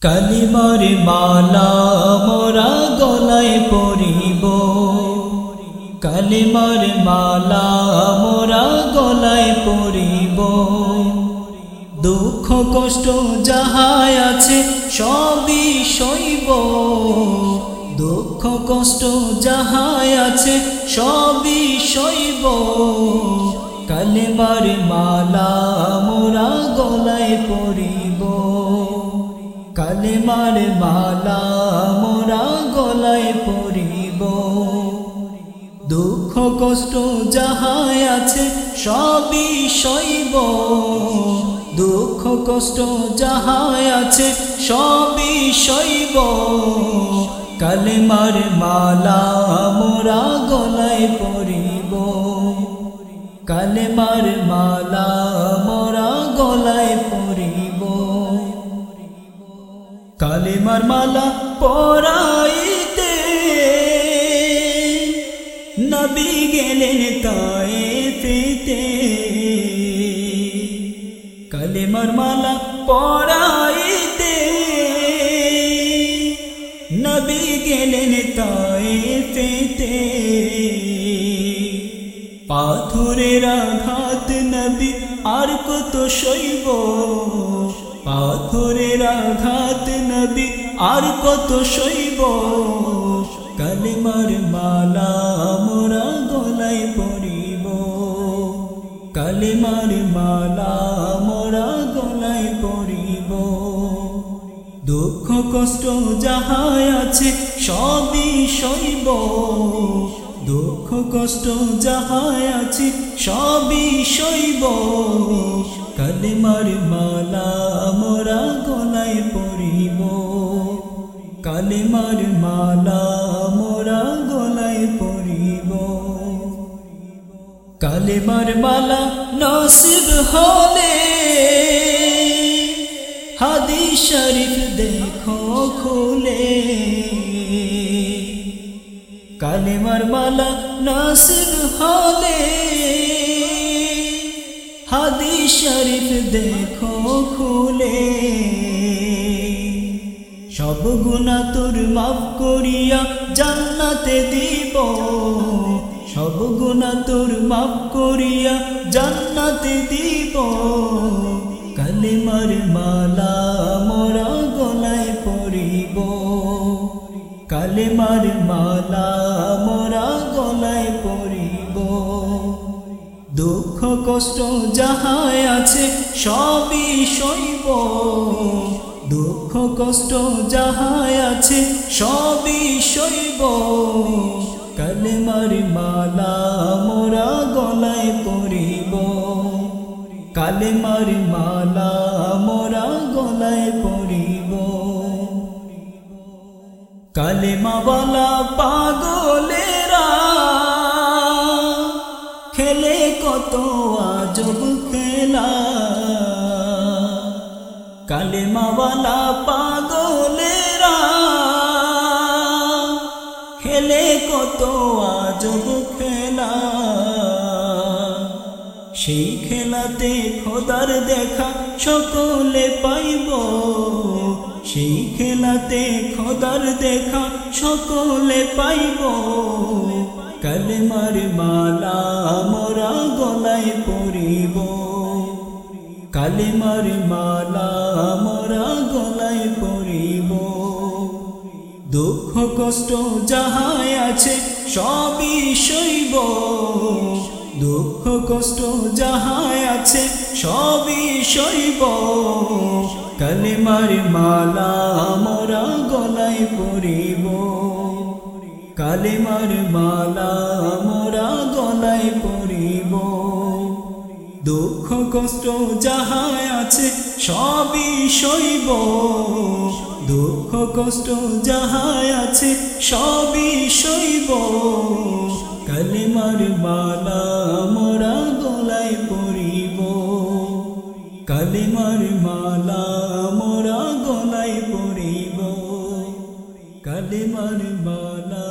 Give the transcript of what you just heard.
কালিমার মালা মোরা গলায় পরিব। কালিমার মালা মোরা গলায় পরিব। দুঃখ কষ্ট যাহাই আছে সবই সইব। দুঃখ কষ্ট যাহাই আছে সবই সইব। কালিমার মালা মোরা গলায় পরিব। কালেমার মালা, মোরা গলায় পরিব। দুঃখ, কষ্ট যাহাই আছে, সবই সইব। দুঃখ, কষ্ট যাহাই আছে, সবই সইব। কালেমার মালা, মোরা গলায় পরিব। কালেমার মালা কালেমার মালা পরাইতে। নবী গেলেন তায়ে পেতে কালেমার মালা পরাইতে। নবী গেলেন তায়ে পাথরের আঘাত নবী আর কত শৈব পাথরের আঘাত নবী, আর কত শৈব কালেমার মালা মোরা গলায় পরিব। কালেমার মালা মোরা গলায় পরিব। দুঃখ কষ্ট যাহাই আছে, সবই সইব দুঃখ কষ্ট যাহাই আছে, সবই সইব কালেমার মালা মোরা গলায় পরিব। কালেমার মালা মোরা গলায় পরিব। কালেমার মালা নসিব হলে হাদিস শরীফ দেখো খুলে। কালেমার মালা নসিব হলে হাদিস শরীফ দেখো খুলে। সব গুণা তোর মাফ করিয়া জান্নাতে দিব। সব গুণা তোর মাফ করিয়া জান্নাতে দিব। কালেমার মালা মোরা গলায় পরিব। কালেমার মালা মোরা গলায় কষ্ট যাহাই আছে, সবই সইব। দুঃখ কষ্ট যাহাই আছে, সবই সইব। কালেমার মালা মোরা গলায় পরিব। কালেমার মালা মোরা গলায় পরিব। কালেমাওয়ালা পাগলেরা কত আজব খেলা। কালেমাওয়ালা পাগলেরা খেলে কত আজব খেলা। সেই খেলাতে খোদার দেখা সকলে পাইব। সেই খেলাতে খোদার দেখা সকলে পাইব। কালেমার মালা গলায় পরিব। কালেমার মালা মোরা গলায় পরিব। দুঃখ কষ্ট যাহাই আছে সবই সইব। দুঃখ কষ্ট যাহাই আছে সবই সইব। কালেমার মালা মোরা গলায় পরিব। কালেমার মালা মোরা গলায় পরিব। দুঃখ, কষ্ট যাহাই আছে, সবই সইব। দুঃখ, কষ্ট যাহাই আছে, সবই সইব। কালেমার মালা মোরা গলায় পরিব কালেমার মালা মোরা গলায় পরিব কালেমার মালা